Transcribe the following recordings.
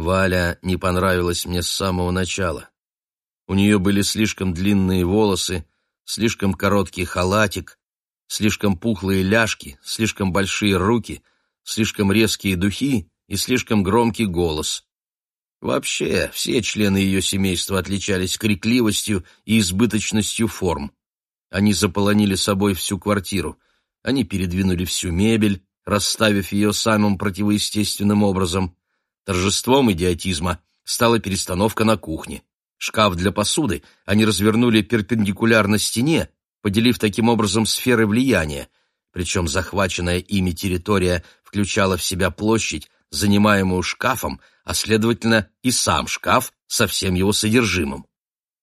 Валя не понравилась мне с самого начала. У нее были слишком длинные волосы, слишком короткий халатик, слишком пухлые ляжки, слишком большие руки, слишком резкие духи и слишком громкий голос. Вообще, все члены ее семейства отличались крикливостью и избыточностью форм. Они заполонили собой всю квартиру. Они передвинули всю мебель, расставив ее самым противоестественным образом. Торжеством идиотизма стала перестановка на кухне. Шкаф для посуды они развернули перпендикулярно стене, поделив таким образом сферы влияния, причем захваченная ими территория включала в себя площадь, занимаемую шкафом, а следовательно и сам шкаф со всем его содержимым.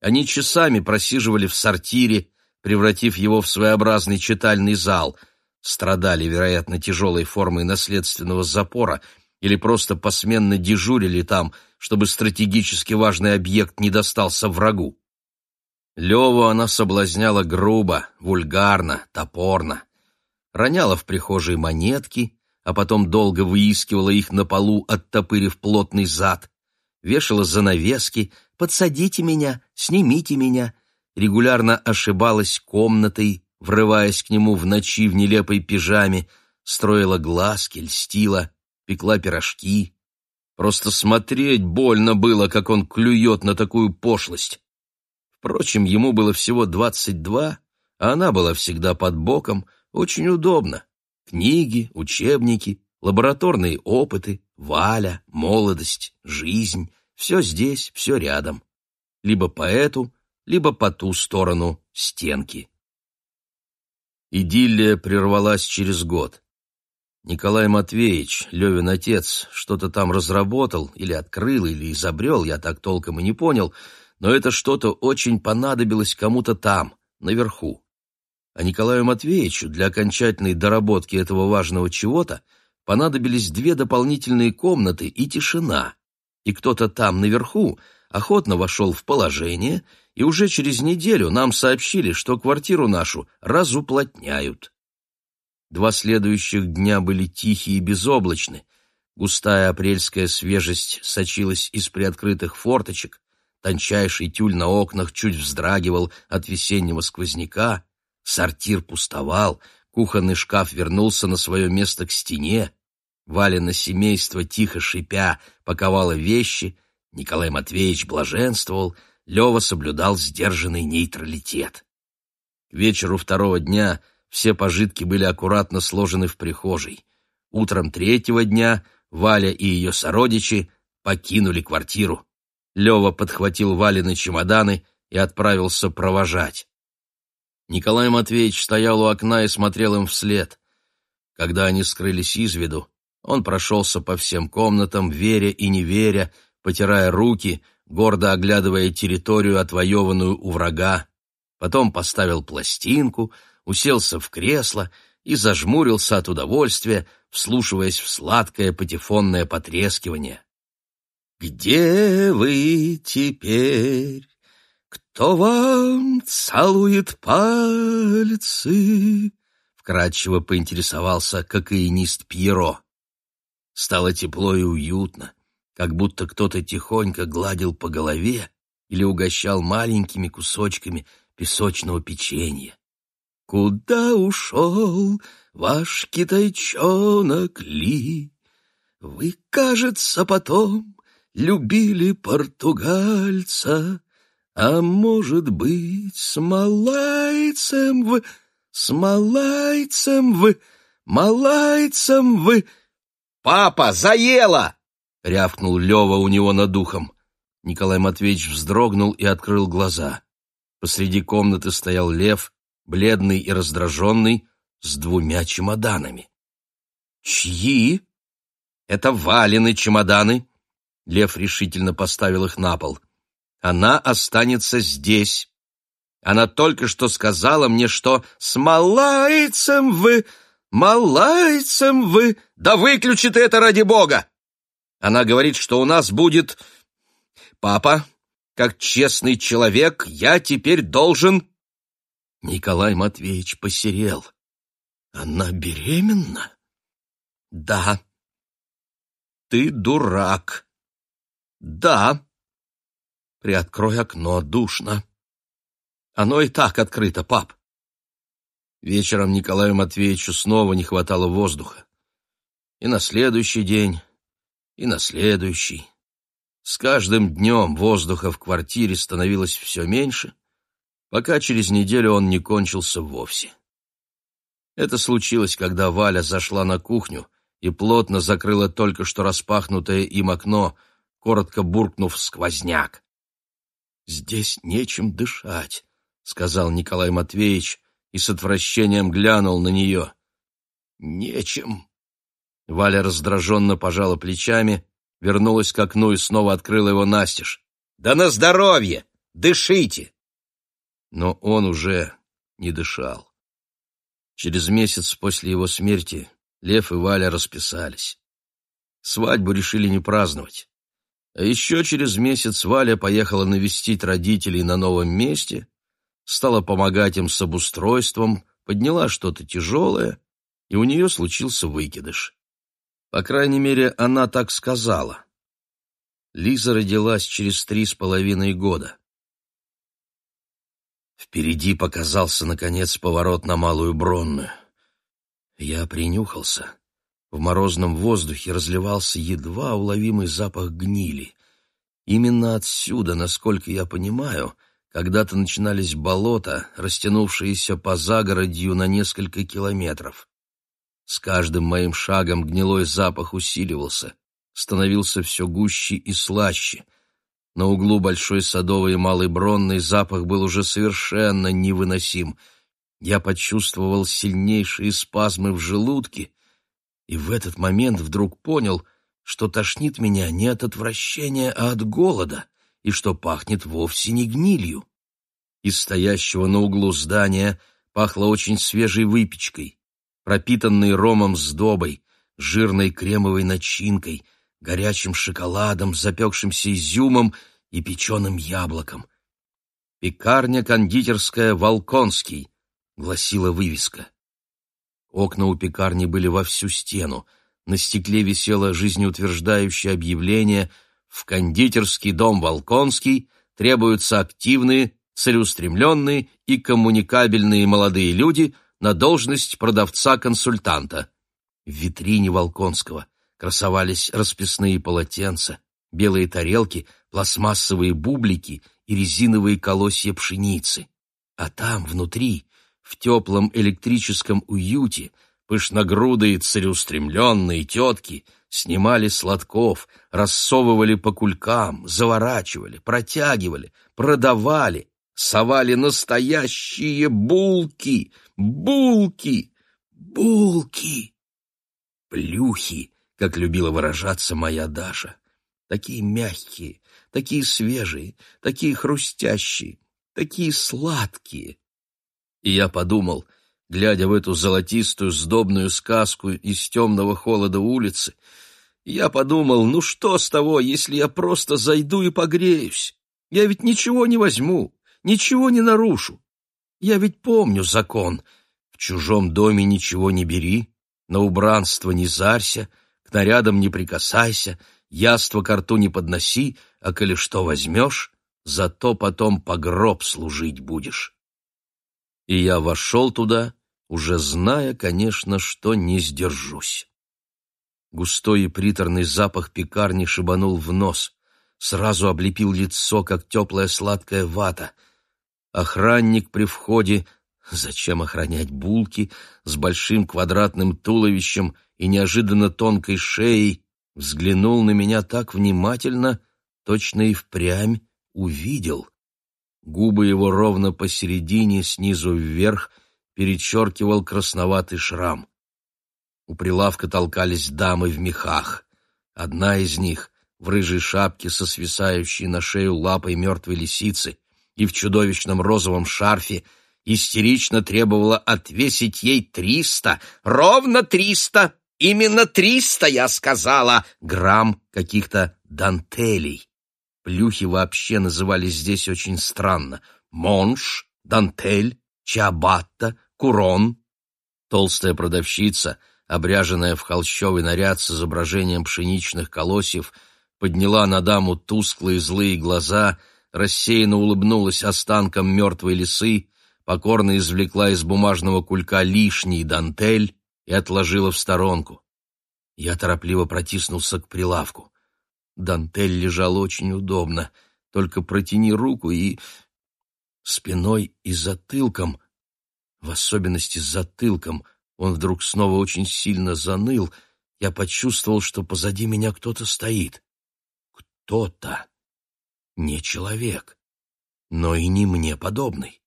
Они часами просиживали в сортире, превратив его в своеобразный читальный зал, страдали, вероятно, тяжелой формой наследственного запора или просто посменно дежурили там, чтобы стратегически важный объект не достался врагу. Леву она соблазняла грубо, вульгарно, топорно. Роняла в прихожей монетки, а потом долго выискивала их на полу, оттопырив плотный зад. Вешала занавески «Подсадите меня, снимите меня», регулярно ошибалась комнатой, врываясь к нему в ночи в нелепой пижаме, строила глазки, льстила, пекла пирожки. Просто смотреть больно было, как он клюет на такую пошлость. Впрочем, ему было всего двадцать два, а она была всегда под боком, очень удобно. Книги, учебники, лабораторные опыты, Валя, молодость, жизнь — все здесь, все рядом. Либо по эту, либо по ту сторону стенки. Идиллия прервалась через год. Николай Матвеевич, Левин отец, что-то там разработал, или открыл, или изобрел, я так толком и не понял, но это что-то очень понадобилось кому-то там, наверху. А Николаю Матвеевичу для окончательной доработки этого важного чего-то понадобились две дополнительные комнаты и тишина. И кто-то там наверху охотно вошел в положение, и уже через неделю нам сообщили, что квартиру нашу разуплотняют. Два следующих дня были тихие и безоблачны. Густая апрельская свежесть сочилась из приоткрытых форточек, тончайший тюль на окнах чуть вздрагивал от весеннего сквозняка, Сортир пустовал, кухонный шкаф вернулся на свое место к стене. Валина семейство, тихо шипя, паковало вещи. Николай Матвеевич блаженствовал, Лева соблюдал сдержанный нейтралитет. К вечеру второго дня все пожитки были аккуратно сложены в прихожей. Утром третьего дня Валя и ее сородичи покинули квартиру. Лева подхватил Валины чемоданы и отправился провожать. Николай Матвеевич стоял у окна и смотрел им вслед. Когда они скрылись из виду, он прошелся по всем комнатам, веря и не веря, потирая руки, гордо оглядывая территорию, отвоеванную у врага. Потом поставил пластинку, уселся в кресло и зажмурился от удовольствия, вслушиваясь в сладкое патефонное потрескивание. «Где вы теперь?» «Кто вам целует пальцы?» — вкратчиво поинтересовался кокаинист Пьеро. Стало тепло и уютно, как будто кто-то тихонько гладил по голове или угощал маленькими кусочками песочного печенья. «Куда ушел ваш китайчонок Ли? Вы, кажется, потом любили португальца». А может быть, с малайцем вы, с малайцем вы, малайцем вы... «Папа, заело!» — рявкнул Лева у него над духом. Николай Матвеевич вздрогнул и открыл глаза. Посреди комнаты стоял лев, бледный и раздраженный, с двумя чемоданами. «Чьи?» «Это Валины чемоданы!» Лев решительно поставил их на пол она останется здесь. Она только что сказала мне, что с малайцем вы, малайцем вы... Да выключи ты это ради бога! Она говорит, что у нас будет... Папа, как честный человек, я теперь должен... Николай Матвеевич посерел. Она беременна? Да. Ты дурак. Да. Приоткрой окно, душно. Оно и так открыто, пап. Вечером Николаю Матвеевичу снова не хватало воздуха. И на следующий день, и на следующий. С каждым днем воздуха в квартире становилось все меньше, пока через неделю он не кончился вовсе. Это случилось, когда Валя зашла на кухню и плотно закрыла только что распахнутое им окно, коротко буркнув сквозняк. «Здесь нечем дышать», — сказал Николай Матвеевич и с отвращением глянул на нее. «Нечем». Валя раздраженно пожала плечами, вернулась к окну и снова открыла его настежь. «Да на здоровье! Дышите!» Но он уже не дышал. Через месяц после его смерти Лев и Валя расписались. Свадьбу решили не праздновать. А еще через месяц Валя поехала навестить родителей на новом месте, стала помогать им с обустройством, подняла что-то тяжелое, и у нее случился выкидыш. По крайней мере, она так сказала. Лиза родилась через три с половиной года. Впереди показался, наконец, поворот на Малую Бронную. Я принюхался. В морозном воздухе разливался едва уловимый запах гнили. Именно отсюда, насколько я понимаю, когда-то начинались болота, растянувшиеся по загородью на несколько километров. С каждым моим шагом гнилой запах усиливался, становился все гуще и слаще. На углу Большой Садовой и Малой Бронной запах был уже совершенно невыносим — я почувствовал сильнейшие спазмы в желудке и в этот момент вдруг понял, что тошнит меня не от отвращения, а от голода, и что пахнет вовсе не гнилью. Из стоящего на углу здания пахло очень свежей выпечкой, пропитанной ромом с добой, жирной кремовой начинкой, горячим шоколадом, запекшимся изюмом и печеным яблоком. Пекарня кондитерская «Волконский», — гласила вывеска. Окна у пекарни были во всю стену. На стекле висело жизнеутверждающее объявление «В кондитерский дом Волконский требуются активные, целеустремленные и коммуникабельные молодые люди на должность продавца-консультанта». В витрине Волконского красовались расписные полотенца, белые тарелки, пластмассовые бублики и резиновые колосья пшеницы. А там, внутри, в теплом электрическом уюте пышногрудые целеустремленные тетки снимали сладков, рассовывали по кулькам, заворачивали, протягивали, продавали, совали настоящие булки, булки, булки. Плюхи, как любила выражаться моя Даша. Такие мягкие, такие свежие, такие хрустящие, такие сладкие. И я подумал, глядя в эту золотистую сдобную сказку из темного холода улицы, я подумал, ну что с того, если я просто зайду и погреюсь? Я ведь ничего не возьму, ничего не нарушу. Я ведь помню закон. В чужом доме ничего не бери, на убранство не зарься, к нарядам не прикасайся, яство к рту не подноси, а коли что возьмешь, зато потом по гроб служить будешь и я вошел туда, уже зная, конечно, что не сдержусь. Густой и приторный запах пекарни шибанул в нос, сразу облепил лицо, как теплая сладкая вата. Охранник при входе, зачем охранять булки, с большим квадратным туловищем и неожиданно тонкой шеей, взглянул на меня так внимательно, точно и впрямь увидел. Губы его ровно посередине, снизу вверх, перечеркивал красноватый шрам. У прилавка толкались дамы в мехах. Одна из них в рыжей шапке со свисающей на шею лапой мертвой лисицы и в чудовищном розовом шарфе истерично требовала отвесить ей триста, ровно триста, именно триста, я сказала, грамм каких-то дантелей. Плюхи вообще назывались здесь очень странно. Монш, Дантель, Чиабатта, Курон. Толстая продавщица, обряженная в холщовый наряд с изображением пшеничных колосьев, подняла на даму тусклые злые глаза, рассеянно улыбнулась останкам мертвой лисы, покорно извлекла из бумажного кулька лишний дантель и отложила в сторонку. Я торопливо протиснулся к прилавку. Дантель лежал очень удобно, только протяни руку и... Спиной и затылком, в особенности затылком, он вдруг снова очень сильно заныл, я почувствовал, что позади меня кто-то стоит. Кто-то. Не человек, но и не мне подобный.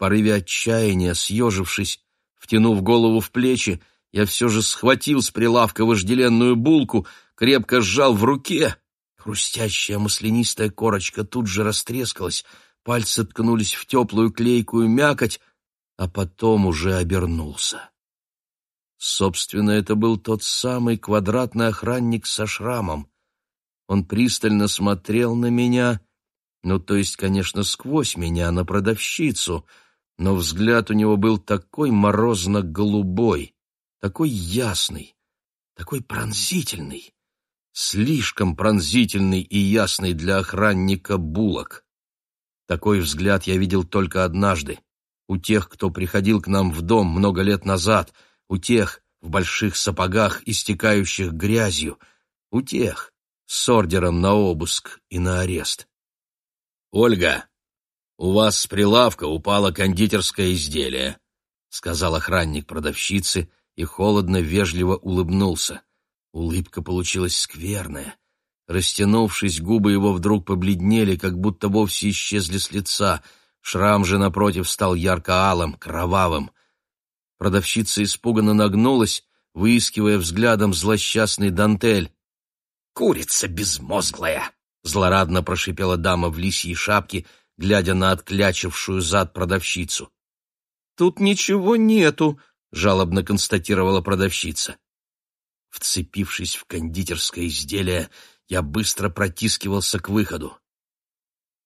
Порыве отчаяния, съежившись, втянув голову в плечи, я все же схватил с прилавка вожделенную булку, крепко сжал в руке. Хрустящая маслянистая корочка тут же растрескалась, пальцы ткнулись в теплую клейкую мякоть, а потом уже обернулся. Собственно, это был тот самый квадратный охранник со шрамом. Он пристально смотрел на меня, ну, то есть, конечно, сквозь меня, на продавщицу, но взгляд у него был такой морозно-голубой, такой ясный, такой пронзительный, слишком пронзительный и ясный для охранника булок. Такой взгляд я видел только однажды, у тех, кто приходил к нам в дом много лет назад, у тех в больших сапогах, истекающих грязью, у тех с ордером на обыск и на арест. «Ольга, у вас с прилавка упало кондитерское изделие», — сказал охранник продавщицы, и холодно-вежливо улыбнулся. Улыбка получилась скверная. Растянувшись, губы его вдруг побледнели, как будто вовсе исчезли с лица. Шрам же, напротив, стал ярко-алым, кровавым. Продавщица испуганно нагнулась, выискивая взглядом злосчастный дантель. «Курица безмозглая!» — злорадно прошипела дама в лисьей шапке, глядя на отклячившую зад продавщицу. «Тут ничего нету», — жалобно констатировала продавщица. Вцепившись в кондитерское изделие, я быстро протискивался к выходу.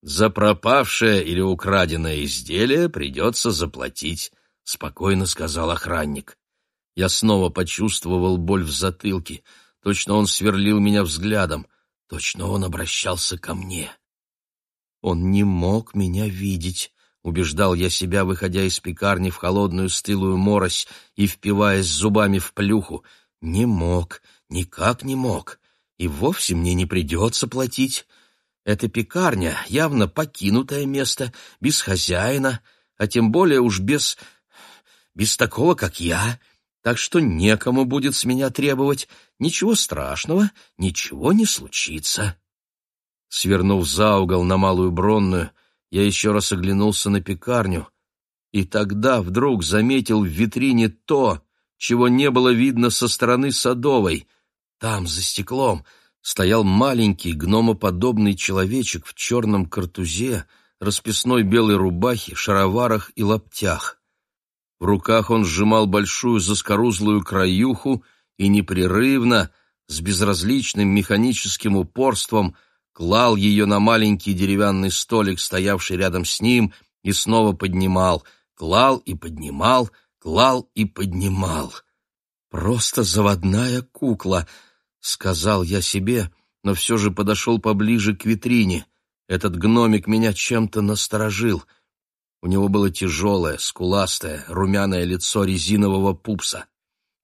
«За пропавшее или украденное изделие придется заплатить», — спокойно сказал охранник. Я снова почувствовал боль в затылке. Точно он сверлил меня взглядом. Точно он обращался ко мне. Он не мог меня видеть убеждал я себя, выходя из пекарни в холодную стылую морось и впиваясь зубами в плюху. Не мог, никак не мог. И вовсе мне не придется платить. Эта пекарня — явно покинутое место, без хозяина, а тем более уж без... без такого, как я. Так что некому будет с меня требовать. Ничего страшного, ничего не случится. Свернув за угол на Малую Бронную, я еще раз оглянулся на пекарню, и тогда вдруг заметил в витрине то, чего не было видно со стороны Садовой. Там, за стеклом, стоял маленький гномоподобный человечек в черном картузе, расписной белой рубахе, шароварах и лаптях. В руках он сжимал большую заскорузлую краюху и непрерывно, с безразличным механическим упорством, клал ее на маленький деревянный столик, стоявший рядом с ним, и снова поднимал, клал и поднимал, клал и поднимал. «Просто заводная кукла», — сказал я себе, но все же подошел поближе к витрине. Этот гномик меня чем-то насторожил. У него было тяжелое, скуластое, румяное лицо резинового пупса.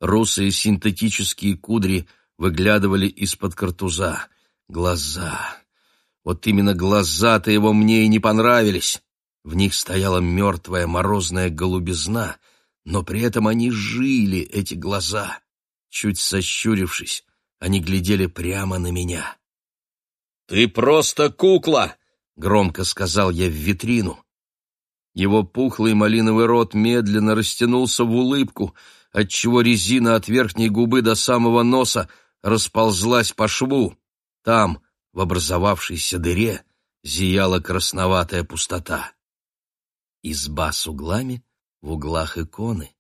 Русые синтетические кудри выглядывали из-под картуза. Глаза. Вот именно глаза-то его мне и не понравились. В них стояла мертвая морозная голубизна, но при этом они жили, эти глаза. Чуть сощурившись, они глядели прямо на меня. «Ты просто кукла!» — громко сказал я в витрину. Его пухлый малиновый рот медленно растянулся в улыбку, отчего резина от верхней губы до самого носа расползлась по шву. Там, в образовавшейся дыре, зияла красноватая пустота. Изба с углами, в углах иконы.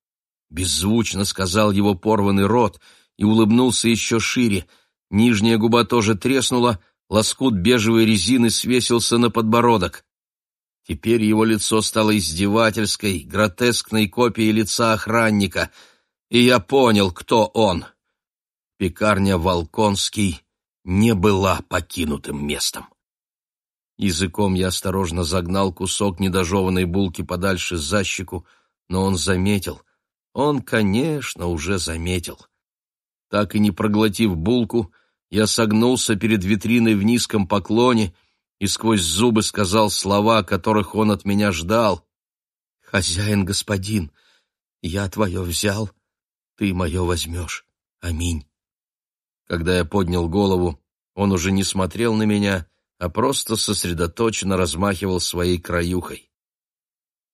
Беззвучно сказал его порванный рот и улыбнулся еще шире. Нижняя губа тоже треснула, лоскут бежевой резины свесился на подбородок. Теперь его лицо стало издевательской, гротескной копией лица охранника, и я понял, кто он. Пекарня Волконский не была покинутым местом. Языком я осторожно загнал кусок недожеванной булки подальше за щеку, но он заметил. Он, конечно, уже заметил. Так и не проглотив булку, я согнулся перед витриной в низком поклоне и сквозь зубы сказал слова, которых он от меня ждал. «Хозяин, господин, я твое взял, ты мое возьмешь. Аминь». Когда я поднял голову, он уже не смотрел на меня, а просто сосредоточенно размахивал своей краюхой.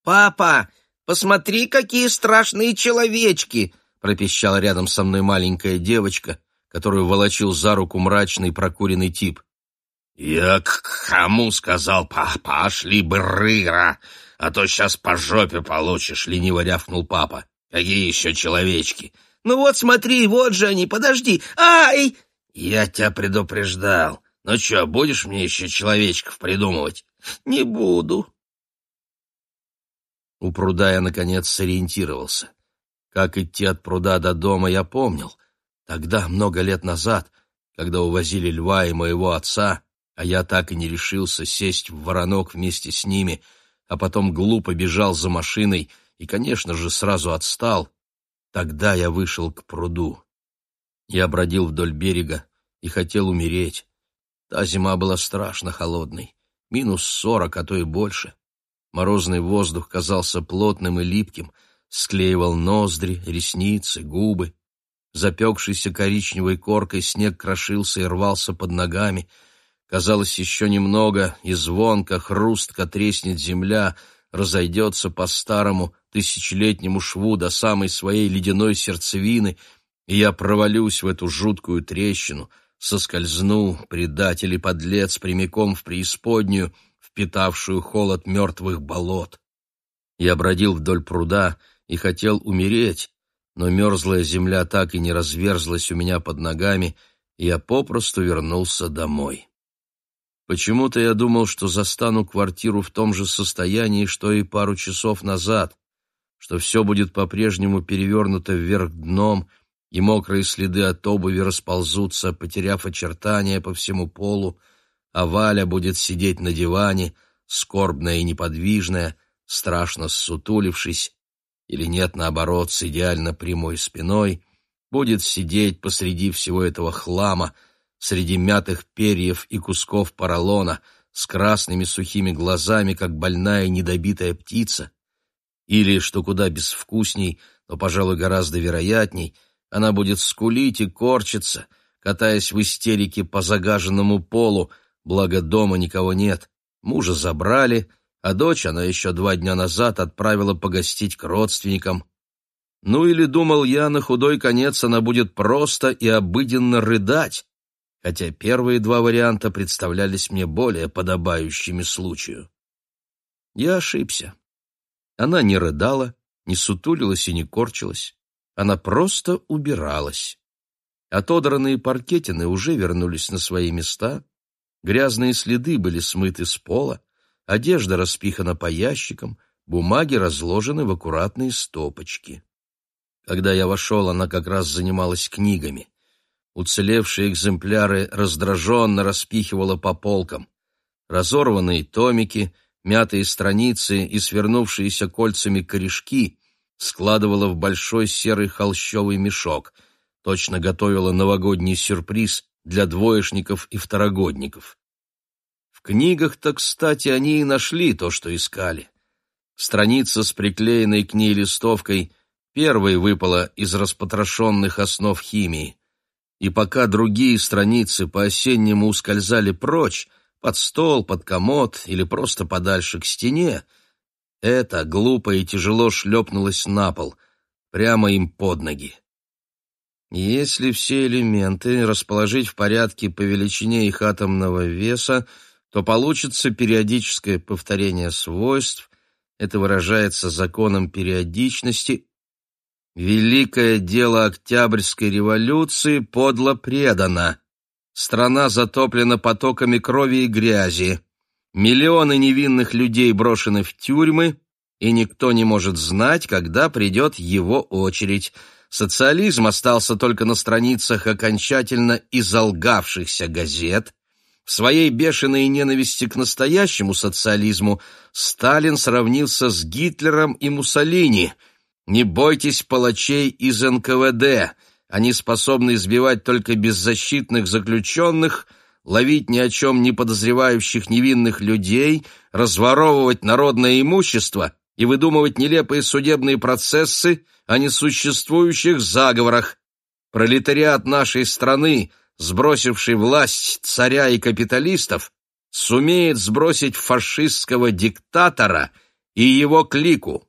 «Папа, посмотри, какие страшные человечки!» пропищала рядом со мной маленькая девочка, которую волочил за руку мрачный прокуренный тип. «Я к кому сказал, папа, пошли брыра, а то сейчас по жопе получишь», — лениво рявкнул папа. «Какие еще человечки?» «Ну вот смотри, вот же они, подожди! Ай!» «Я тебя предупреждал. Ну что, будешь мне еще человечков придумывать?» «Не буду». У пруда я, наконец, сориентировался. Как идти от пруда до дома, я помнил. Тогда, много лет назад, когда увозили льва и моего отца, а я так и не решился сесть в воронок вместе с ними, а потом глупо бежал за машиной и, конечно же, сразу отстал, тогда я вышел к пруду. Я бродил вдоль берега и хотел умереть. Та зима была страшно холодной, минус сорок, а то и больше. Морозный воздух казался плотным и липким, склеивал ноздри, ресницы, губы. Запекшийся коричневой коркой снег крошился и рвался под ногами. Казалось, еще немного, и звонко, хрустко треснет земля, разойдется по старому тысячелетнему шву до самой своей ледяной сердцевины — и я провалюсь в эту жуткую трещину, соскользну, предатель и подлец, прямиком в преисподнюю, впитавшую холод мертвых болот. Я бродил вдоль пруда и хотел умереть, но мерзлая земля так и не разверзлась у меня под ногами, и я попросту вернулся домой. Почему-то я думал, что застану квартиру в том же состоянии, что и пару часов назад, что все будет по-прежнему перевернуто вверх дном — и мокрые следы от обуви расползутся, потеряв очертания по всему полу, а Валя будет сидеть на диване, скорбная и неподвижная, страшно ссутулившись, или нет, наоборот, с идеально прямой спиной, будет сидеть посреди всего этого хлама, среди мятых перьев и кусков поролона, с красными сухими глазами, как больная недобитая птица, или, что куда безвкусней, но, пожалуй, гораздо вероятней — она будет скулить и корчиться, катаясь в истерике по загаженному полу, благо дома никого нет. Мужа забрали, а дочь она еще два дня назад отправила погостить к родственникам. Ну или, думал я, на худой конец она будет просто и обыденно рыдать, хотя первые два варианта представлялись мне более подобающими случаю. Я ошибся. Она не рыдала, не сутулилась и не корчилась. Она просто убиралась. Отодранные паркетины уже вернулись на свои места, грязные следы были смыты с пола, одежда распихана по ящикам, бумаги разложены в аккуратные стопочки. Когда я вошел, она как раз занималась книгами. Уцелевшие экземпляры раздраженно распихивала по полкам. Разорванные томики, мятые страницы и свернувшиеся кольцами корешки складывала в большой серый холщовый мешок, точно готовила новогодний сюрприз для двоечников и второгодников. В книгах-то, кстати, они и нашли то, что искали. Страница с приклеенной к ней листовкой первой выпала из распотрошенных основ химии. И пока другие страницы по-осеннему ускользали прочь, под стол, под комод или просто подальше к стене, это глупо и тяжело шлепнулось на пол, прямо им под ноги. Если все элементы расположить в порядке по величине их атомного веса, то получится периодическое повторение свойств, это выражается законом периодичности. Великое дело Октябрьской революции подло предано. Страна затоплена потоками крови и грязи. Миллионы невинных людей брошены в тюрьмы, и никто не может знать, когда придет его очередь. Социализм остался только на страницах окончательно изолгавшихся газет. В своей бешеной ненависти к настоящему социализму Сталин сравнился с Гитлером и Муссолини. Не бойтесь палачей из НКВД. Они способны избивать только беззащитных заключенных, ловить ни о чем не подозревающих невинных людей, разворовывать народное имущество и выдумывать нелепые судебные процессы о несуществующих заговорах. Пролетариат нашей страны, сбросивший власть царя и капиталистов, сумеет сбросить фашистского диктатора и его клику.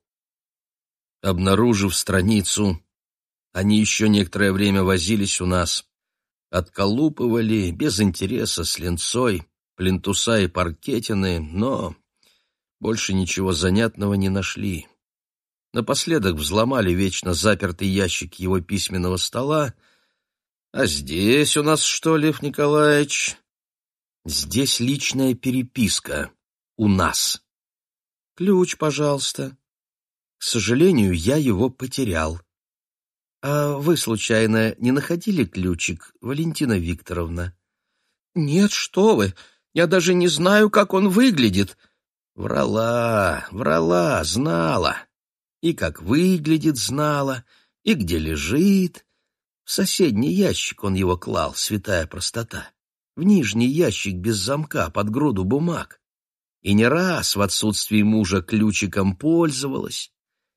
Обнаружив страницу, они еще некоторое время возились у нас, отколупывали без интереса с линцой, плинтуса и паркетины, но больше ничего занятного не нашли. Напоследок взломали вечно запертый ящик его письменного стола. А здесь у нас что, Лев Николаевич? Здесь личная переписка. У нас. Ключ, пожалуйста. К сожалению, я его потерял. А вы, случайно, не находили ключик, Валентина Викторовна? Нет, что вы, я даже не знаю, как он выглядит. Врала, врала, знала. И как выглядит знала, и где лежит. В соседний ящик он его клал, святая простота. В нижний ящик без замка, под груду бумаг. И не раз в отсутствии мужа ключиком пользовалась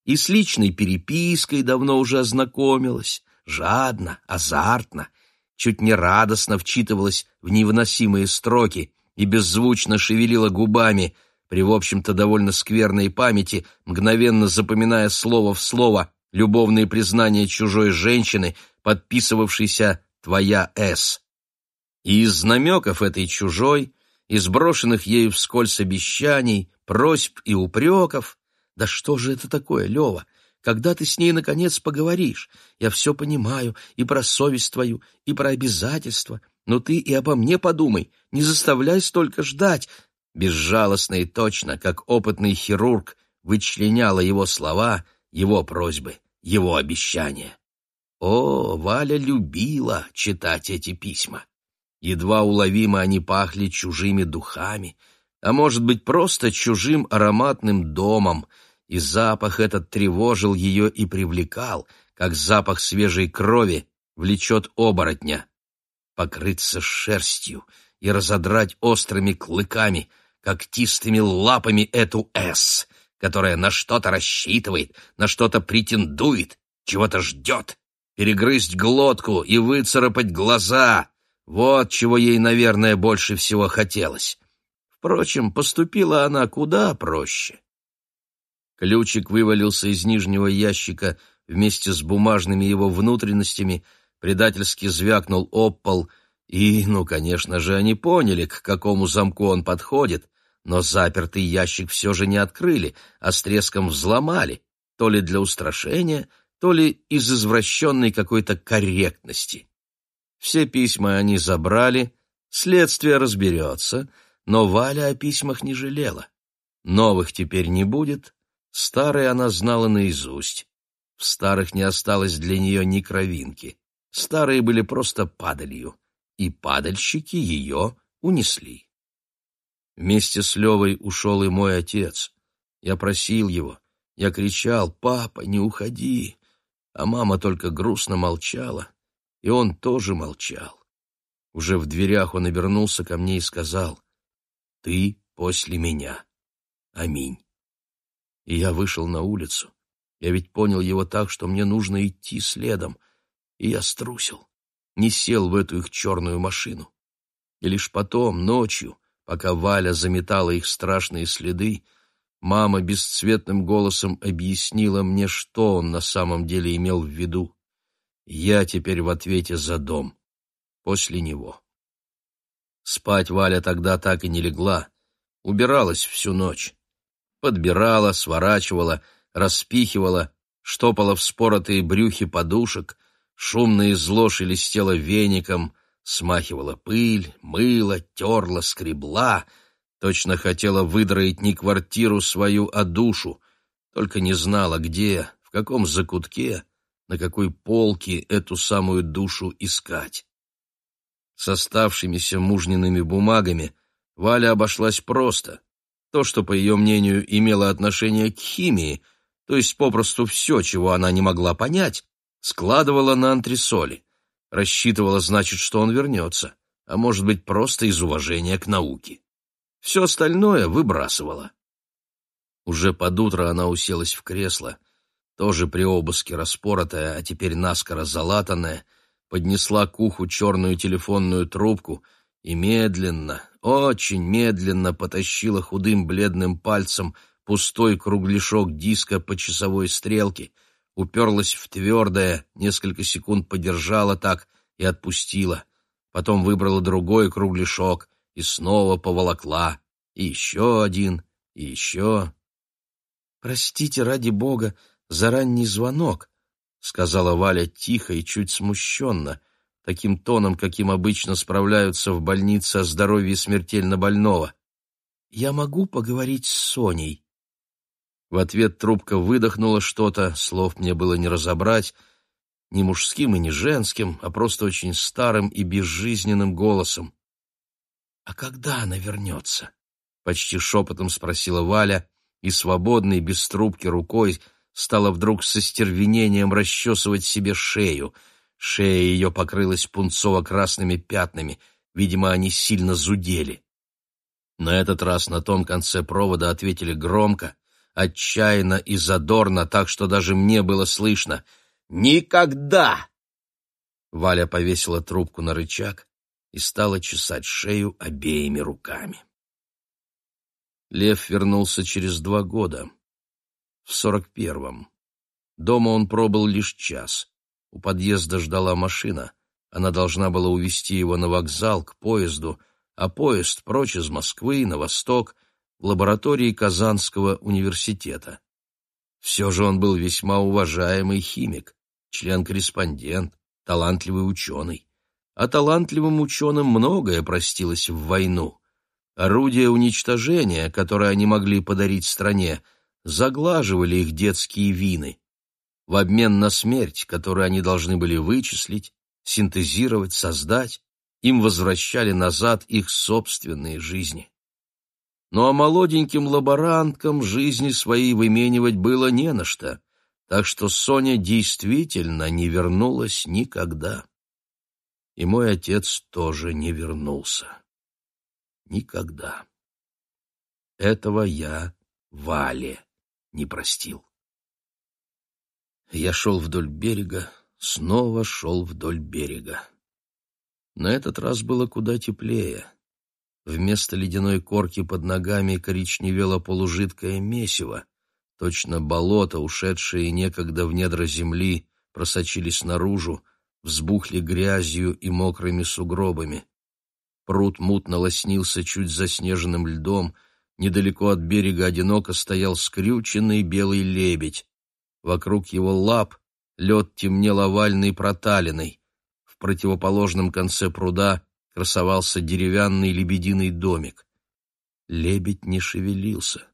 и с личной перепиской давно уже ознакомилась, жадно, азартно, чуть не радостно вчитывалась в невыносимые строки и беззвучно шевелила губами, при, в общем-то, довольно скверной памяти, мгновенно запоминая слово в слово любовные признания чужой женщины, подписывавшейся «Твоя С». И из намеков этой чужой, из брошенных ею вскользь обещаний, просьб и упреков, да что же это такое, Лева? Когда ты с ней, наконец, поговоришь? Я все понимаю, и про совесть твою, и про обязательства. Но ты и обо мне подумай, не заставляй столько ждать. Безжалостно и точно, как опытный хирург, вычленяла его слова, его просьбы, его обещания. О, Валя любила читать эти письма. Едва уловимо они пахли чужими духами, а может быть, просто чужим ароматным домом — и запах этот тревожил ее и привлекал, как запах свежей крови влечет оборотня. Покрыться шерстью и разодрать острыми клыками, когтистыми лапами эту «С», которая на что-то рассчитывает, на что-то претендует, чего-то ждет, перегрызть глотку и выцарапать глаза — вот чего ей, наверное, больше всего хотелось. Впрочем, поступила она куда проще. Ключик вывалился из нижнего ящика вместе с бумажными его внутренностями, предательски звякнул об пол, и, ну, конечно же, они поняли, к какому замку он подходит, но запертый ящик все же не открыли, а с треском взломали, то ли для устрашения, то ли из извращенной какой-то корректности. Все письма они забрали, следствие разберется, но Валя о письмах не жалела. Новых теперь не будет, Старые она знала наизусть. В старых не осталось для нее ни кровинки. Старые были просто падалью, и падальщики ее унесли. Вместе с Левой ушел и мой отец. Я просил его, я кричал «Папа, не уходи!» А мама только грустно молчала, и он тоже молчал. Уже в дверях он обернулся ко мне и сказал «Ты после меня. Аминь» и я вышел на улицу. Я ведь понял его так, что мне нужно идти следом, и я струсил, не сел в эту их черную машину. И лишь потом, ночью, пока Валя заметала их страшные следы, мама бесцветным голосом объяснила мне, что он на самом деле имел в виду. Я теперь в ответе за дом. После него. Спать Валя тогда так и не легла, убиралась всю ночь подбирала, сворачивала, распихивала, штопала вспоротые брюхи подушек, шумно и зло шелестела веником, смахивала пыль, мыла, терла, скребла, точно хотела выдроить не квартиру свою, а душу, только не знала, где, в каком закутке, на какой полке эту самую душу искать. С оставшимися мужниными бумагами Валя обошлась просто. То, что, по ее мнению, имело отношение к химии, то есть попросту все, чего она не могла понять, складывала на антресоли. Рассчитывала, значит, что он вернется, а может быть, просто из уважения к науке. Все остальное выбрасывала. Уже под утро она уселась в кресло, тоже при обыске распоротая, а теперь наскоро залатанная, поднесла к уху черную телефонную трубку и медленно, очень медленно потащила худым бледным пальцем пустой кругляшок диска по часовой стрелке, уперлась в твердое, несколько секунд подержала так и отпустила. Потом выбрала другой кругляшок и снова поволокла. И еще один, и еще. «Простите, ради бога, за ранний звонок», — сказала Валя тихо и чуть смущенно, таким тоном, каким обычно справляются в больнице о здоровье смертельно больного. «Я могу поговорить с Соней?» В ответ трубка выдохнула что-то, слов мне было не разобрать, ни мужским и ни женским, а просто очень старым и безжизненным голосом. «А когда она вернется?» — почти шепотом спросила Валя, и свободной, без трубки рукой стала вдруг со стервенением расчесывать себе шею. Шея ее покрылась пунцово-красными пятнами, видимо, они сильно зудели. На этот раз на том конце провода ответили громко, отчаянно и задорно, так что даже мне было слышно «Никогда!». Валя повесила трубку на рычаг и стала чесать шею обеими руками. Лев вернулся через два года, в сорок первом. Дома он пробыл лишь час. У подъезда ждала машина. Она должна была увезти его на вокзал, к поезду, а поезд прочь из Москвы, на восток, в лаборатории Казанского университета. Все же он был весьма уважаемый химик, член-корреспондент, талантливый ученый. А талантливым ученым многое простилось в войну. Орудия уничтожения, которые они могли подарить стране, заглаживали их детские вины. В обмен на смерть, которую они должны были вычислить, синтезировать, создать, им возвращали назад их собственные жизни. Ну а молоденьким лаборанткам жизни свои выменивать было не на что, так что Соня действительно не вернулась никогда. И мой отец тоже не вернулся никогда. Этого я Вале не простил. Я шел вдоль берега, снова шел вдоль берега. На этот раз было куда теплее. Вместо ледяной корки под ногами коричневело полужидкое месиво. Точно болото, ушедшие некогда в недра земли, просочились наружу, взбухли грязью и мокрыми сугробами. Пруд мутно лоснился чуть заснеженным льдом, недалеко от берега одиноко стоял скрюченный белый лебедь. Вокруг его лап лед темнел овальной проталиной. В противоположном конце пруда красовался деревянный лебединый домик. Лебедь не шевелился.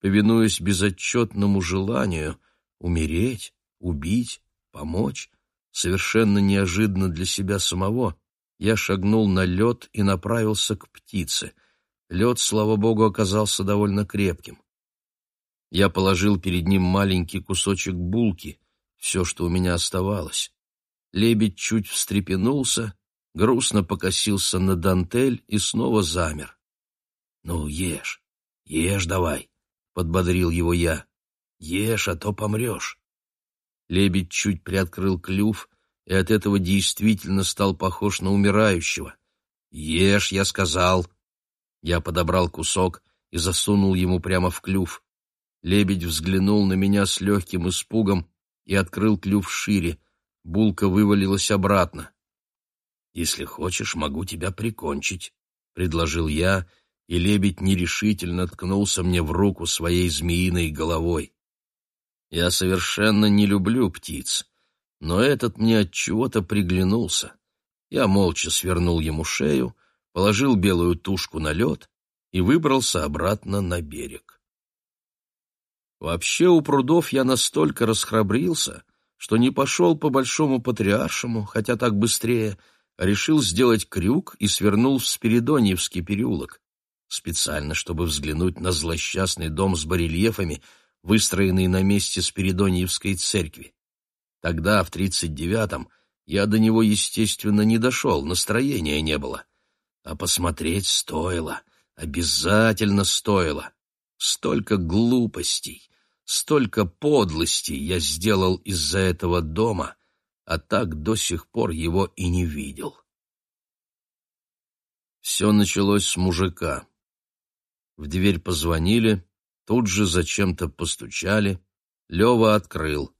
Повинуясь безотчетному желанию умереть, убить, помочь, совершенно неожиданно для себя самого, я шагнул на лед и направился к птице. Лед, слава богу, оказался довольно крепким. Я положил перед ним маленький кусочек булки, все, что у меня оставалось. Лебедь чуть встрепенулся, грустно покосился на дантель и снова замер. — Ну, ешь, ешь давай, — подбодрил его я. — Ешь, а то помрешь. Лебедь чуть приоткрыл клюв, и от этого действительно стал похож на умирающего. «Ешь», — я сказал. Я подобрал кусок и засунул ему прямо в клюв. Лебедь взглянул на меня с легким испугом и открыл клюв шире. Булка вывалилась обратно. «Если хочешь, могу тебя прикончить», — предложил я, и лебедь нерешительно ткнулся мне в руку своей змеиной головой. Я совершенно не люблю птиц, но этот мне от чего-то приглянулся. Я молча свернул ему шею, положил белую тушку на лед и выбрался обратно на берег. Вообще у прудов я настолько расхрабрился, что не пошел по Большому Патриаршему, хотя так быстрее, а решил сделать крюк и свернул в Спиридоньевский переулок, специально, чтобы взглянуть на злосчастный дом с барельефами, выстроенный на месте Спиридоньевской церкви. Тогда, в тридцать девятом, я до него, естественно, не дошел, настроения не было. А посмотреть стоило, обязательно стоило. Столько глупостей, столько подлостей я сделал из-за этого дома, а так до сих пор его и не видел. Все началось с мужика. В дверь позвонили, тут же зачем-то постучали. Лева открыл.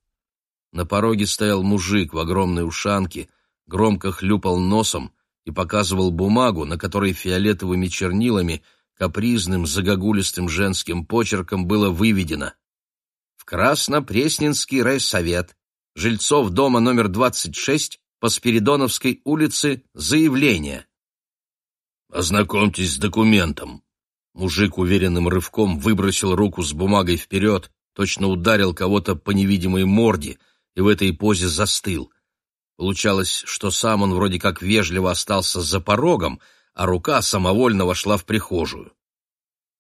На пороге стоял мужик в огромной ушанке, громко хлюпал носом и показывал бумагу, на которой фиолетовыми чернилами, капризным, загогулистым женским почерком было выведено «В Краснопресненский райсовет, жильцов дома номер 26 по Спиридоновской улице, заявление». «Ознакомьтесь с документом». Мужик уверенным рывком выбросил руку с бумагой вперед, точно ударил кого-то по невидимой морде, и в этой позе застыл. Получалось, что сам он вроде как вежливо остался за порогом, а рука самовольно вошла в прихожую.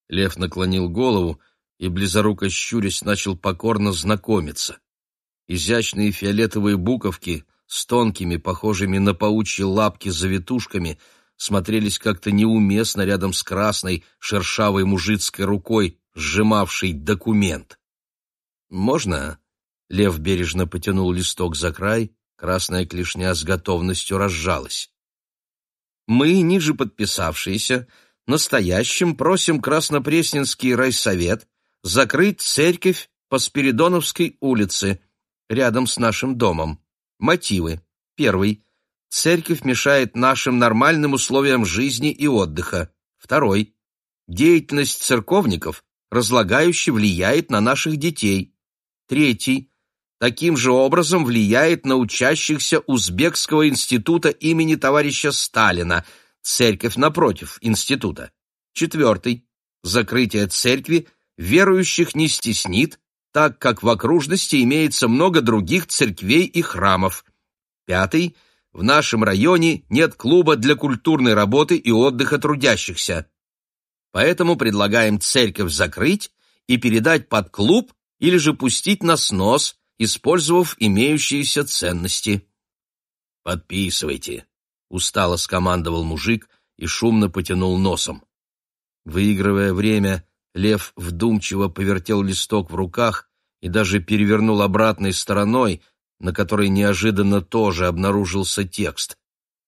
Лев наклонил голову и, близоруко щурясь, начал покорно знакомиться. Изящные фиолетовые буковки с тонкими, похожими на паучьи лапки завитушками, смотрелись как-то неуместно рядом с красной, шершавой мужицкой рукой, сжимавшей документ. «Можно?» Лев бережно потянул листок за край, красная клешня с готовностью разжалась. «Мы, ниже подписавшиеся, настоящим просим Краснопресненский райсовет закрыть церковь по Спиридоновской улице, рядом с нашим домом. Мотивы. Первый. Церковь мешает нашим нормальным условиям жизни и отдыха. Второй. Деятельность церковников разлагающе влияет на наших детей. Третий таким же образом влияет на учащихся Узбекского института имени товарища Сталина, церковь напротив института. Четвертый. Закрытие церкви верующих не стеснит, так как в окружности имеется много других церквей и храмов. Пятый. В нашем районе нет клуба для культурной работы и отдыха трудящихся. Поэтому предлагаем церковь закрыть и передать под клуб или же пустить на снос, использовав имеющиеся ценности. «Подписывайте», — устало скомандовал мужик и шумно потянул носом. Выигрывая время, Лев вдумчиво повертел листок в руках и даже перевернул обратной стороной, на которой неожиданно тоже обнаружился текст.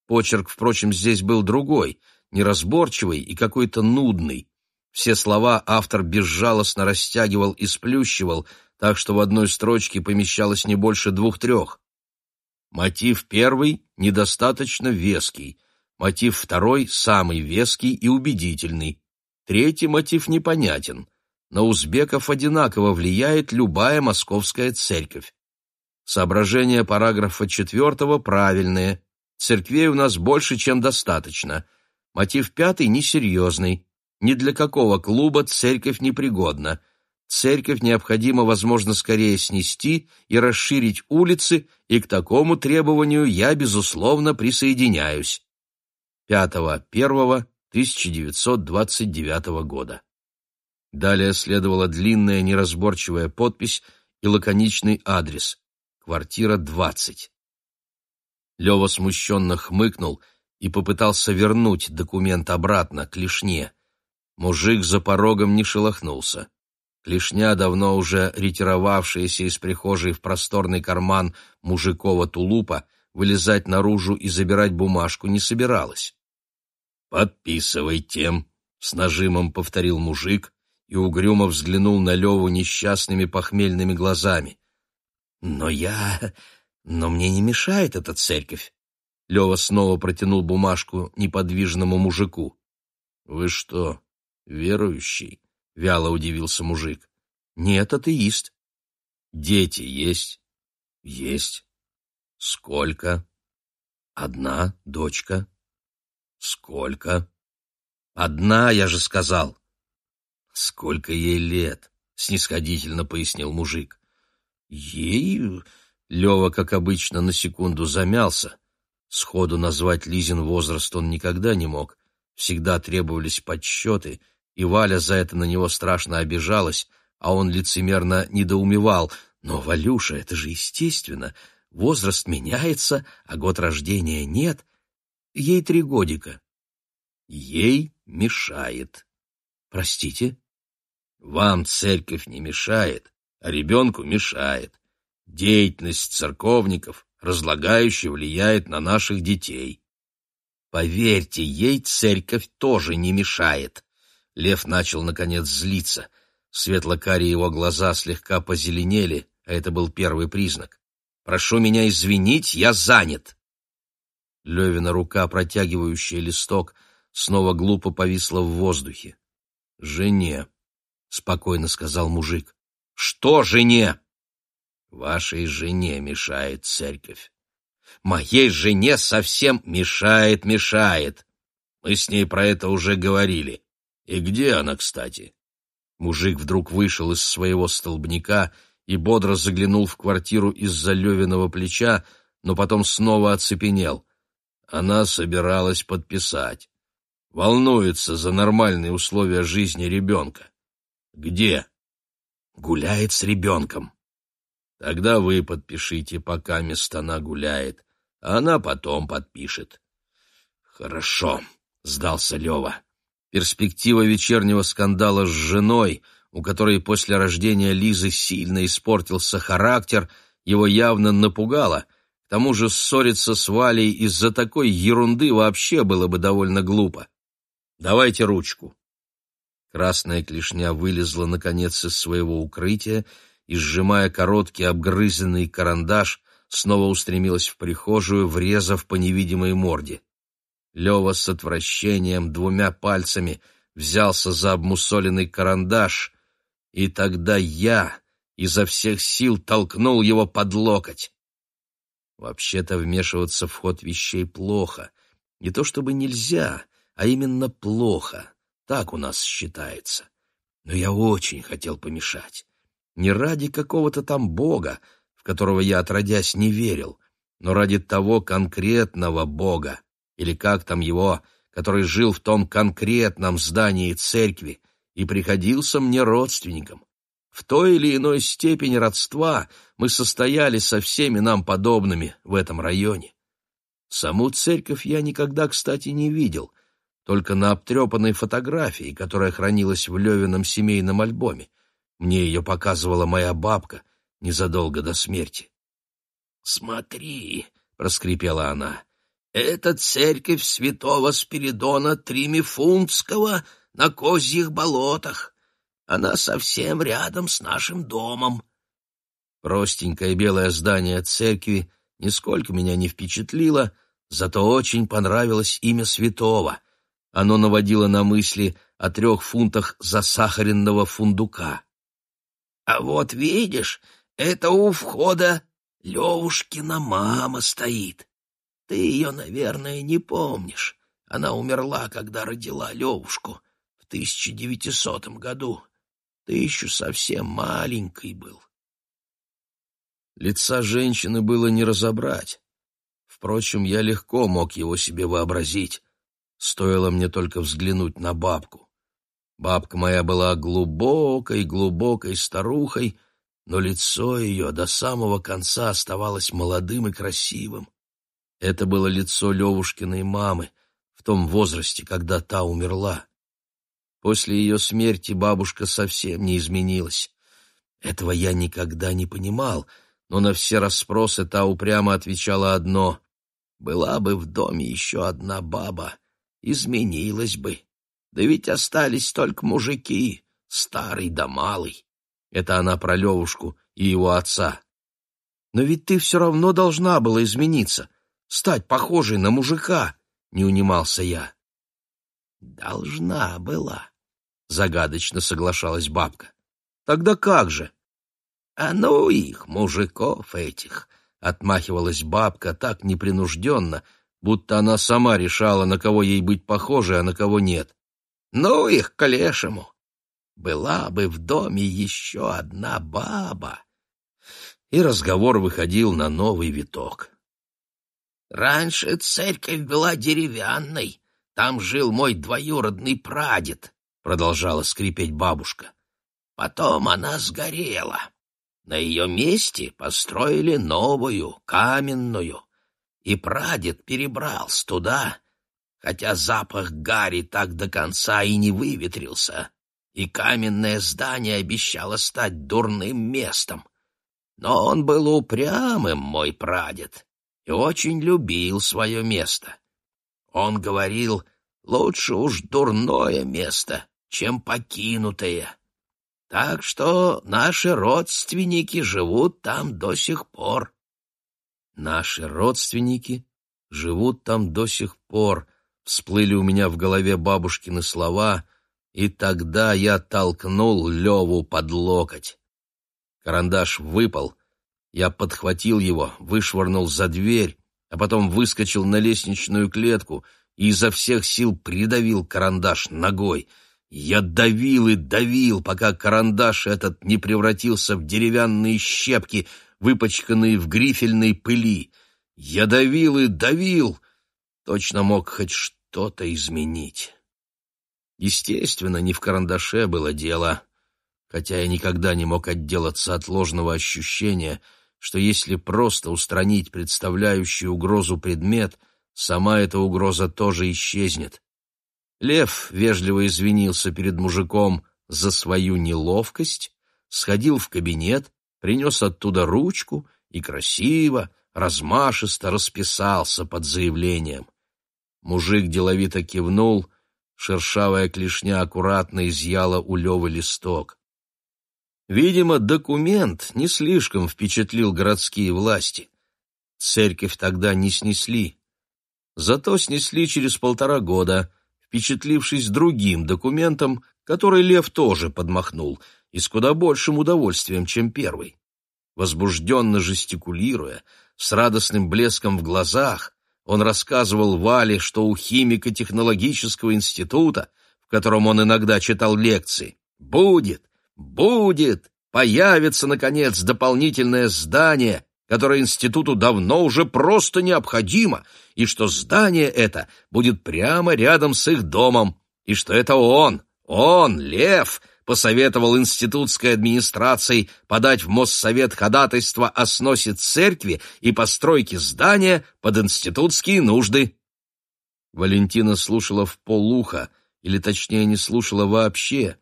Почерк, впрочем, здесь был другой, неразборчивый и какой-то нудный. Все слова автор безжалостно растягивал и сплющивал, так что в одной строчке помещалось не больше двух-трех. Мотив первый недостаточно веский, мотив второй самый веский и убедительный, третий мотив непонятен. На узбеков одинаково влияет любая московская церковь. Соображения параграфа четвертого правильные. Церквей у нас больше, чем достаточно. Мотив пятый несерьезный. Ни для какого клуба церковь непригодна церковь необходимо, возможно, скорее снести и расширить улицы, и к такому требованию я, безусловно, присоединяюсь. 5.1.1929 года. Далее следовала длинная неразборчивая подпись и лаконичный адрес. Квартира 20. Лева смущенно хмыкнул и попытался вернуть документ обратно к лишне. Мужик за порогом не шелохнулся. Клешня, давно уже ретировавшаяся из прихожей в просторный карман мужикова тулупа, вылезать наружу и забирать бумажку не собиралась. «Подписывайте», — с нажимом повторил мужик и угрюмо взглянул на Леву несчастными похмельными глазами. «Но я... Но мне не мешает эта церковь». Лева снова протянул бумажку неподвижному мужику. «Вы что, верующий?» — вяло удивился мужик. «Нет, атеист». «Дети есть?» «Есть». «Сколько?» «Одна дочка». «Сколько?» «Одна, я же сказал». «Сколько ей лет?» — снисходительно пояснил мужик. «Ей Лева, как обычно, на секунду замялся. Сходу назвать Лизин возраст он никогда не мог. Всегда требовались подсчеты, и Валя за это на него страшно обижалась, а он лицемерно недоумевал. Но, Валюша, это же естественно. Возраст меняется, а год рождения нет. Ей три годика. Ей мешает. Простите? Вам церковь не мешает, а ребенку мешает. Деятельность церковников разлагающе влияет на наших детей. Поверьте, ей церковь тоже не мешает. Лев начал, наконец, злиться. Светло-карие его глаза слегка позеленели, а это был первый признак. «Прошу меня извинить, я занят!» Левина рука, протягивающая листок, снова глупо повисла в воздухе. «Жене», — спокойно сказал мужик. «Что жене?» «Вашей жене мешает церковь». «Моей жене совсем мешает, мешает. Мы с ней про это уже говорили. И где она, кстати?» Мужик вдруг вышел из своего столбняка и бодро заглянул в квартиру из-за Левиного плеча, но потом снова оцепенел. Она собиралась подписать. Волнуется за нормальные условия жизни ребенка. Где? Гуляет с ребенком. Тогда вы подпишите, пока мест она гуляет, а она потом подпишет. Хорошо, сдался Лева. Перспектива вечернего скандала с женой, у которой после рождения Лизы сильно испортился характер, его явно напугала. К тому же ссориться с Валей из-за такой ерунды вообще было бы довольно глупо. «Давайте ручку». Красная клешня вылезла, наконец, из своего укрытия и, сжимая короткий обгрызенный карандаш, снова устремилась в прихожую, врезав по невидимой морде. Лева с отвращением двумя пальцами взялся за обмусоленный карандаш, и тогда я изо всех сил толкнул его под локоть. Вообще-то вмешиваться в ход вещей плохо. Не то чтобы нельзя, а именно плохо. Так у нас считается. Но я очень хотел помешать. Не ради какого-то там бога, в которого я отродясь не верил, но ради того конкретного бога, или как там его, который жил в том конкретном здании церкви и приходился мне родственником. В той или иной степени родства мы состояли со всеми нам подобными в этом районе. Саму церковь я никогда, кстати, не видел, только на обтрепанной фотографии, которая хранилась в Левином семейном альбоме. Мне ее показывала моя бабка незадолго до смерти. «Смотри», — проскрипела она, это церковь святого Спиридона Тримифунтского на Козьих болотах. Она совсем рядом с нашим домом. Простенькое белое здание церкви нисколько меня не впечатлило, зато очень понравилось имя святого. Оно наводило на мысли о трех фунтах засахаренного фундука. — А вот видишь, это у входа Левушкина мама стоит. Ты ее, наверное, не помнишь. Она умерла, когда родила Левушку в 1900 году. Ты еще совсем маленький был. Лица женщины было не разобрать. Впрочем, я легко мог его себе вообразить. Стоило мне только взглянуть на бабку. Бабка моя была глубокой-глубокой старухой, но лицо ее до самого конца оставалось молодым и красивым. Это было лицо Левушкиной мамы в том возрасте, когда та умерла. После ее смерти бабушка совсем не изменилась. Этого я никогда не понимал, но на все расспросы та упрямо отвечала одно — была бы в доме еще одна баба, изменилась бы. Да ведь остались только мужики, старый да малый. Это она про Левушку и его отца. Но ведь ты все равно должна была измениться стать похожей на мужика, — не унимался я. — Должна была, — загадочно соглашалась бабка. — Тогда как же? — А ну их, мужиков этих, — отмахивалась бабка так непринужденно, будто она сама решала, на кого ей быть похожей, а на кого нет. — Ну их к лешему! Была бы в доме еще одна баба. и разговор выходил на новый виток. «Раньше церковь была деревянной, там жил мой двоюродный прадед», — продолжала скрипеть бабушка. «Потом она сгорела. На ее месте построили новую, каменную, и прадед перебрался туда, хотя запах гари так до конца и не выветрился, и каменное здание обещало стать дурным местом. Но он был упрямым, мой прадед, и очень любил свое место. Он говорил, лучше уж дурное место, чем покинутое. Так что наши родственники живут там до сих пор. Наши родственники живут там до сих пор, всплыли у меня в голове бабушкины слова, и тогда я толкнул Леву под локоть. Карандаш выпал, я подхватил его, вышвырнул за дверь, а потом выскочил на лестничную клетку и изо всех сил придавил карандаш ногой. Я давил и давил, пока карандаш этот не превратился в деревянные щепки, выпачканные в грифельной пыли. Я давил и давил, точно мог хоть что-то изменить. Естественно, не в карандаше было дело, хотя я никогда не мог отделаться от ложного ощущения, что если просто устранить представляющий угрозу предмет, сама эта угроза тоже исчезнет. Лев вежливо извинился перед мужиком за свою неловкость, сходил в кабинет, принес оттуда ручку и красиво, размашисто расписался под заявлением. Мужик деловито кивнул, шершавая клешня аккуратно изъяла у Левы листок. Видимо, документ не слишком впечатлил городские власти. Церковь тогда не снесли. Зато снесли через полтора года, впечатлившись другим документом, который Лев тоже подмахнул, и с куда большим удовольствием, чем первый. Возбужденно жестикулируя, с радостным блеском в глазах, он рассказывал Вале, что у химико-технологического института, в котором он иногда читал лекции, будет, будет, появится, наконец, дополнительное здание, которое институту давно уже просто необходимо, и что здание это будет прямо рядом с их домом, и что это он, он, Лев, посоветовал институтской администрации подать в Моссовет ходатайство о сносе церкви и постройке здания под институтские нужды. Валентина слушала в полуха, или точнее не слушала вообще.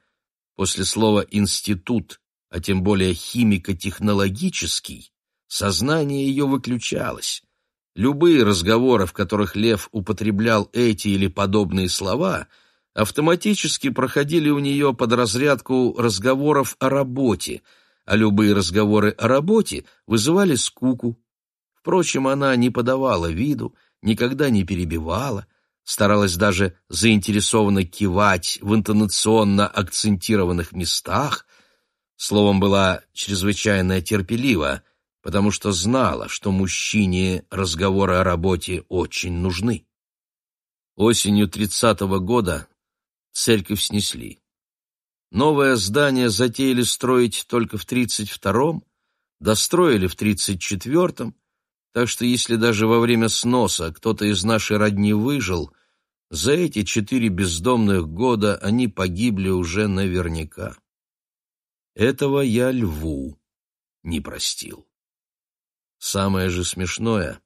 После слова «институт», а тем более химико-технологический, сознание ее выключалось. Любые разговоры, в которых Лев употреблял эти или подобные слова — автоматически проходили у нее под разрядку разговоров о работе, а любые разговоры о работе вызывали скуку. Впрочем, она не подавала виду, никогда не перебивала, старалась даже заинтересованно кивать в интонационно акцентированных местах, словом, была чрезвычайно терпелива, потому что знала, что мужчине разговоры о работе очень нужны. Осенью тридцатого года церковь снесли. Новое здание затеяли строить только в 32-м, достроили в 34-м, так что если даже во время сноса кто-то из нашей родни выжил, за эти четыре бездомных года они погибли уже наверняка. Этого я льву не простил. Самое же смешное,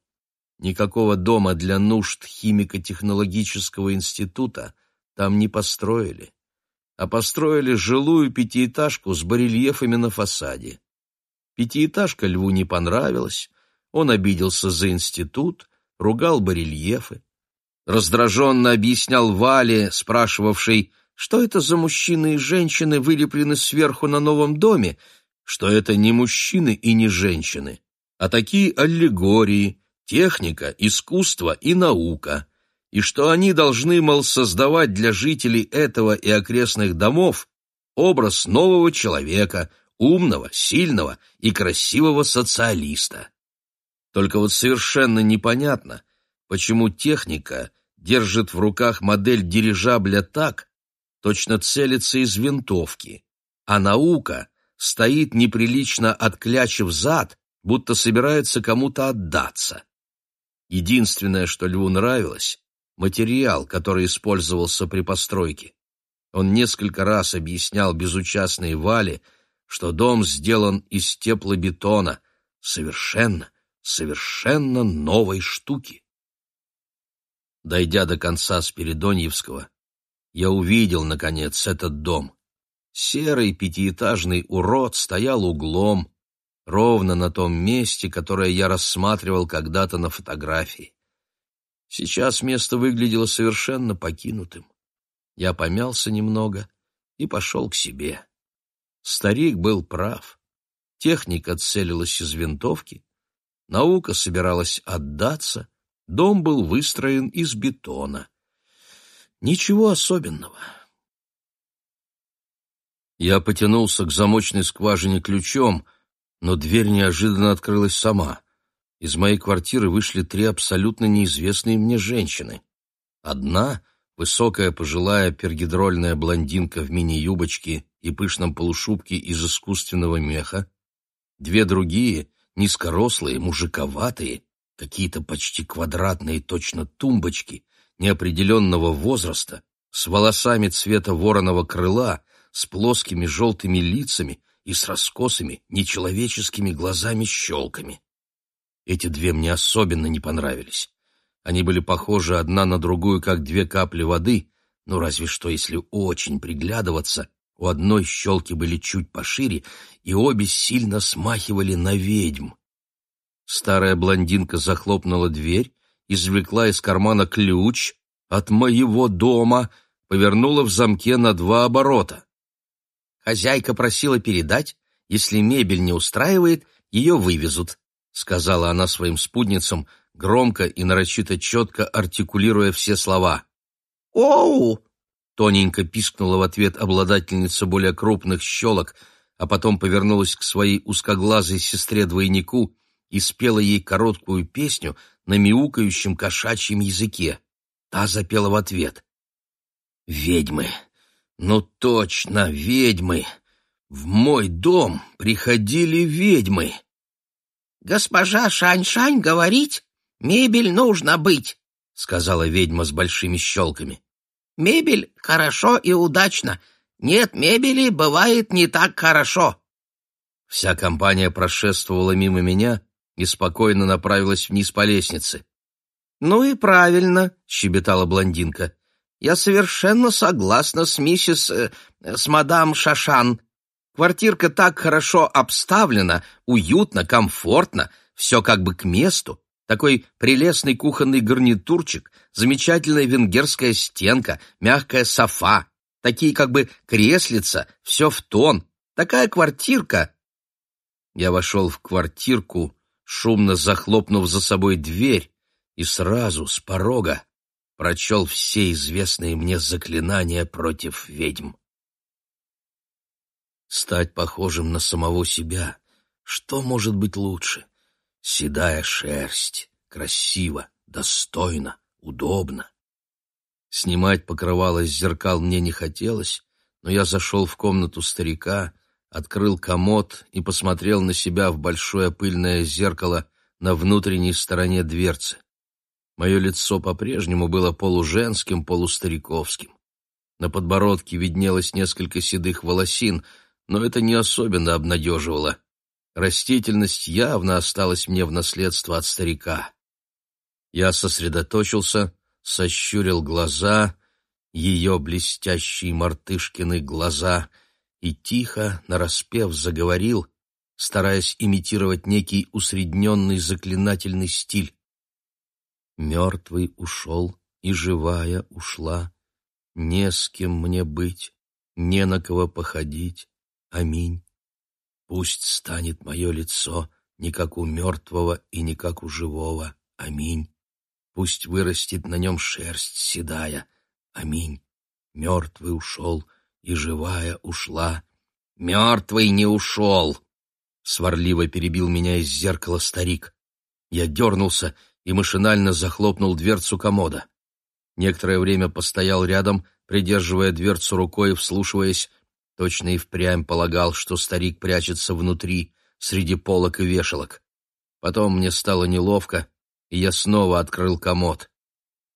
никакого дома для нужд химико-технологического института там не построили, а построили жилую пятиэтажку с барельефами на фасаде. Пятиэтажка Льву не понравилась, он обиделся за институт, ругал барельефы. Раздраженно объяснял Вале, спрашивавшей, что это за мужчины и женщины вылеплены сверху на новом доме, что это не мужчины и не женщины, а такие аллегории, техника, искусство и наука и что они должны, мол, создавать для жителей этого и окрестных домов образ нового человека, умного, сильного и красивого социалиста. Только вот совершенно непонятно, почему техника держит в руках модель дирижабля так, точно целится из винтовки, а наука стоит неприлично отклячив зад, будто собирается кому-то отдаться. Единственное, что Льву нравилось — материал, который использовался при постройке. Он несколько раз объяснял безучастной Вале, что дом сделан из теплобетона, совершенно, совершенно новой штуки. Дойдя до конца Спиридоньевского, я увидел, наконец, этот дом. Серый пятиэтажный урод стоял углом, ровно на том месте, которое я рассматривал когда-то на фотографии. Сейчас место выглядело совершенно покинутым. Я помялся немного и пошел к себе. Старик был прав. Техника целилась из винтовки, наука собиралась отдаться, дом был выстроен из бетона. Ничего особенного. Я потянулся к замочной скважине ключом, но дверь неожиданно открылась сама. Из моей квартиры вышли три абсолютно неизвестные мне женщины. Одна — высокая пожилая пергидрольная блондинка в мини-юбочке и пышном полушубке из искусственного меха, две другие — низкорослые, мужиковатые, какие-то почти квадратные точно тумбочки, неопределенного возраста, с волосами цвета вороного крыла, с плоскими желтыми лицами и с раскосыми, нечеловеческими глазами-щелками. Эти две мне особенно не понравились. Они были похожи одна на другую, как две капли воды, но разве что, если очень приглядываться, у одной щелки были чуть пошире, и обе сильно смахивали на ведьм. Старая блондинка захлопнула дверь, извлекла из кармана ключ от моего дома, повернула в замке на два оборота. Хозяйка просила передать, если мебель не устраивает, ее вывезут, сказала она своим спутницам, громко и нарочито четко артикулируя все слова. «Оу!» — тоненько пискнула в ответ обладательница более крупных щелок, а потом повернулась к своей узкоглазой сестре-двойнику и спела ей короткую песню на мяукающем кошачьем языке. Та запела в ответ. «Ведьмы! Ну точно, ведьмы! В мой дом приходили ведьмы!» «Госпожа Шань-Шань говорить, мебель нужно быть», — сказала ведьма с большими щелками. «Мебель хорошо и удачно. Нет мебели, бывает не так хорошо». Вся компания прошествовала мимо меня и спокойно направилась вниз по лестнице. «Ну и правильно», — щебетала блондинка. Я совершенно согласна с миссис... Э, с мадам Шашан. Квартирка так хорошо обставлена, уютно, комфортно, все как бы к месту. Такой прелестный кухонный гарнитурчик, замечательная венгерская стенка, мягкая софа, такие как бы креслица, все в тон. Такая квартирка. Я вошел в квартирку, шумно захлопнув за собой дверь, и сразу с порога прочел все известные мне заклинания против ведьм. Стать похожим на самого себя — что может быть лучше? Седая шерсть, красиво, достойно, удобно. Снимать покрывало с зеркал мне не хотелось, но я зашел в комнату старика, открыл комод и посмотрел на себя в большое пыльное зеркало на внутренней стороне дверцы. Мое лицо по-прежнему было полуженским, полустариковским. На подбородке виднелось несколько седых волосин, но это не особенно обнадеживало. Растительность явно осталась мне в наследство от старика. Я сосредоточился, сощурил глаза, ее блестящие мартышкины глаза, и тихо, нараспев, заговорил, стараясь имитировать некий усредненный заклинательный стиль. Мертвый ушел, и живая ушла. Не с кем мне быть, не на кого походить. Аминь. Пусть станет мое лицо не как у мертвого и не как у живого. Аминь. Пусть вырастет на нем шерсть седая. Аминь. Мертвый ушел, и живая ушла. Мертвый не ушел! Сварливо перебил меня из зеркала старик. Я дернулся и машинально захлопнул дверцу комода. Некоторое время постоял рядом, придерживая дверцу рукой и вслушиваясь, точно и впрямь полагал, что старик прячется внутри, среди полок и вешалок. Потом мне стало неловко, и я снова открыл комод.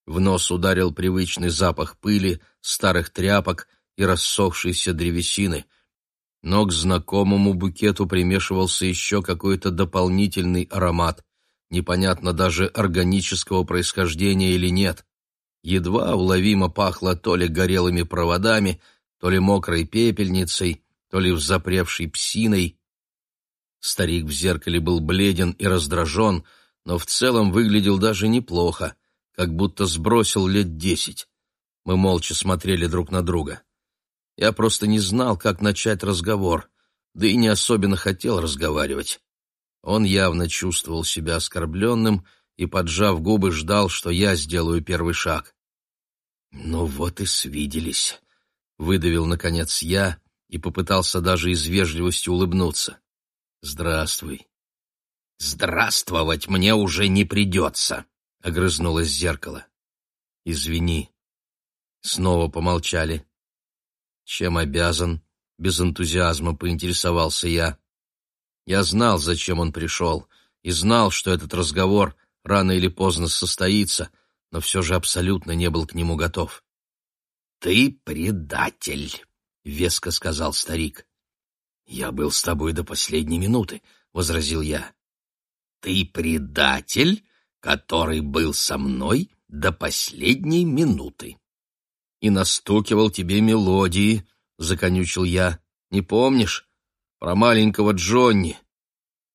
В нос ударил привычный запах пыли, старых тряпок и рассохшейся древесины. Но к знакомому букету примешивался еще какой-то дополнительный аромат, непонятно даже органического происхождения или нет. Едва уловимо пахло то ли горелыми проводами, то ли мокрой пепельницей, то ли взапревшей псиной. Старик в зеркале был бледен и раздражен, но в целом выглядел даже неплохо как будто сбросил лет десять. Мы молча смотрели друг на друга. Я просто не знал, как начать разговор, да и не особенно хотел разговаривать. Он явно чувствовал себя оскорбленным и, поджав губы, ждал, что я сделаю первый шаг. «Ну вот и свиделись», — выдавил, наконец, я и попытался даже из вежливости улыбнуться. «Здравствуй». «Здравствовать мне уже не придется», — огрызнулось зеркало. «Извини». Снова помолчали. «Чем обязан?» — без энтузиазма поинтересовался я. Я знал, зачем он пришел, и знал, что этот разговор рано или поздно состоится, но все же абсолютно не был к нему готов. «Ты предатель», — веско сказал старик. «Я был с тобой до последней минуты», — возразил я. «Ты предатель?» который был со мной до последней минуты. И настукивал тебе мелодии, — законючил я. Не помнишь? Про маленького Джонни.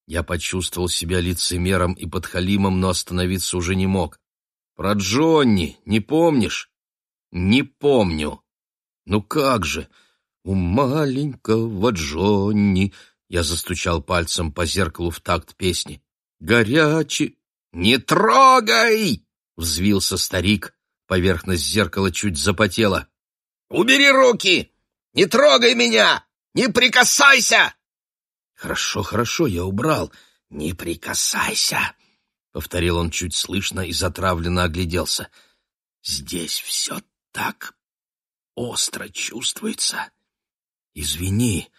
Я почувствовал себя лицемером и подхалимом, но остановиться уже не мог. Про Джонни не помнишь? Не помню. Ну как же? У маленького Джонни... Я застучал пальцем по зеркалу в такт песни. Горячий... «Не трогай!» — взвился старик. Поверхность зеркала чуть запотела. «Убери руки! Не трогай меня! Не прикасайся!» «Хорошо, хорошо, я убрал. Не прикасайся!» — повторил он чуть слышно и затравленно огляделся. «Здесь все так остро чувствуется. Извини,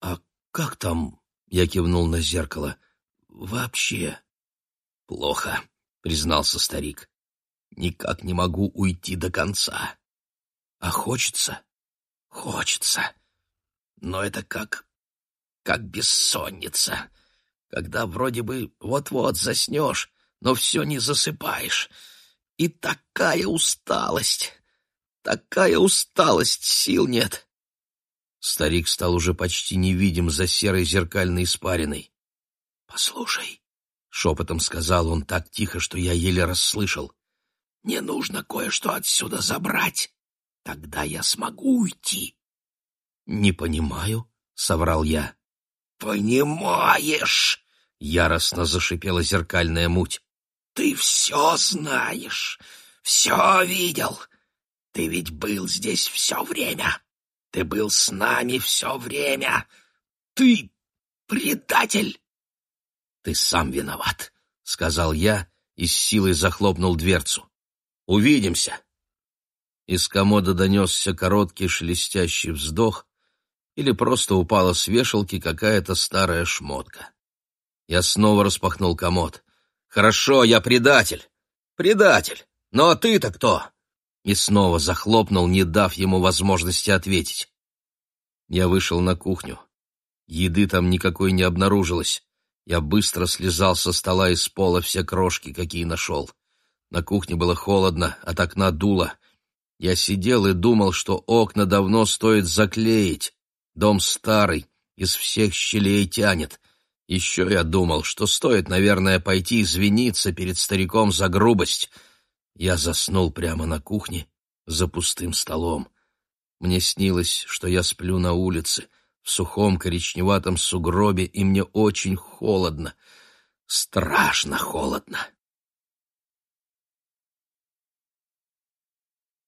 а как там?» — я кивнул на зеркало. «Вообще...» «Плохо», — признался старик. «Никак не могу уйти до конца. А хочется? Хочется. Но это как... как бессонница, когда вроде бы вот-вот заснешь, но все не засыпаешь. И такая усталость, такая усталость, сил нет». Старик стал уже почти невидим за серой зеркальной испариной. «Послушай», — шепотом сказал он так тихо, что я еле расслышал. «Мне нужно кое-что отсюда забрать. Тогда я смогу уйти». «Не понимаю», — соврал я. «Понимаешь!» — яростно зашипела зеркальная муть. «Ты все знаешь, все видел. Ты ведь был здесь все время. Ты был с нами все время. Ты предатель!» «Ты сам виноват», — сказал я и с силой захлопнул дверцу. «Увидимся». Из комода донесся короткий шелестящий вздох или просто упала с вешалки какая-то старая шмотка. Я снова распахнул комод. «Хорошо, я предатель. Предатель. Ну а ты-то кто?» И снова захлопнул, не дав ему возможности ответить. Я вышел на кухню. Еды там никакой не обнаружилось. Я быстро слезал со стола и с пола все крошки, какие нашел. На кухне было холодно, от окна дуло. Я сидел и думал, что окна давно стоит заклеить. Дом старый, из всех щелей тянет. Еще я думал, что стоит, наверное, пойти извиниться перед стариком за грубость. Я заснул прямо на кухне, за пустым столом. Мне снилось, что я сплю на улице — в сухом коричневатом сугробе, и мне очень холодно, страшно холодно.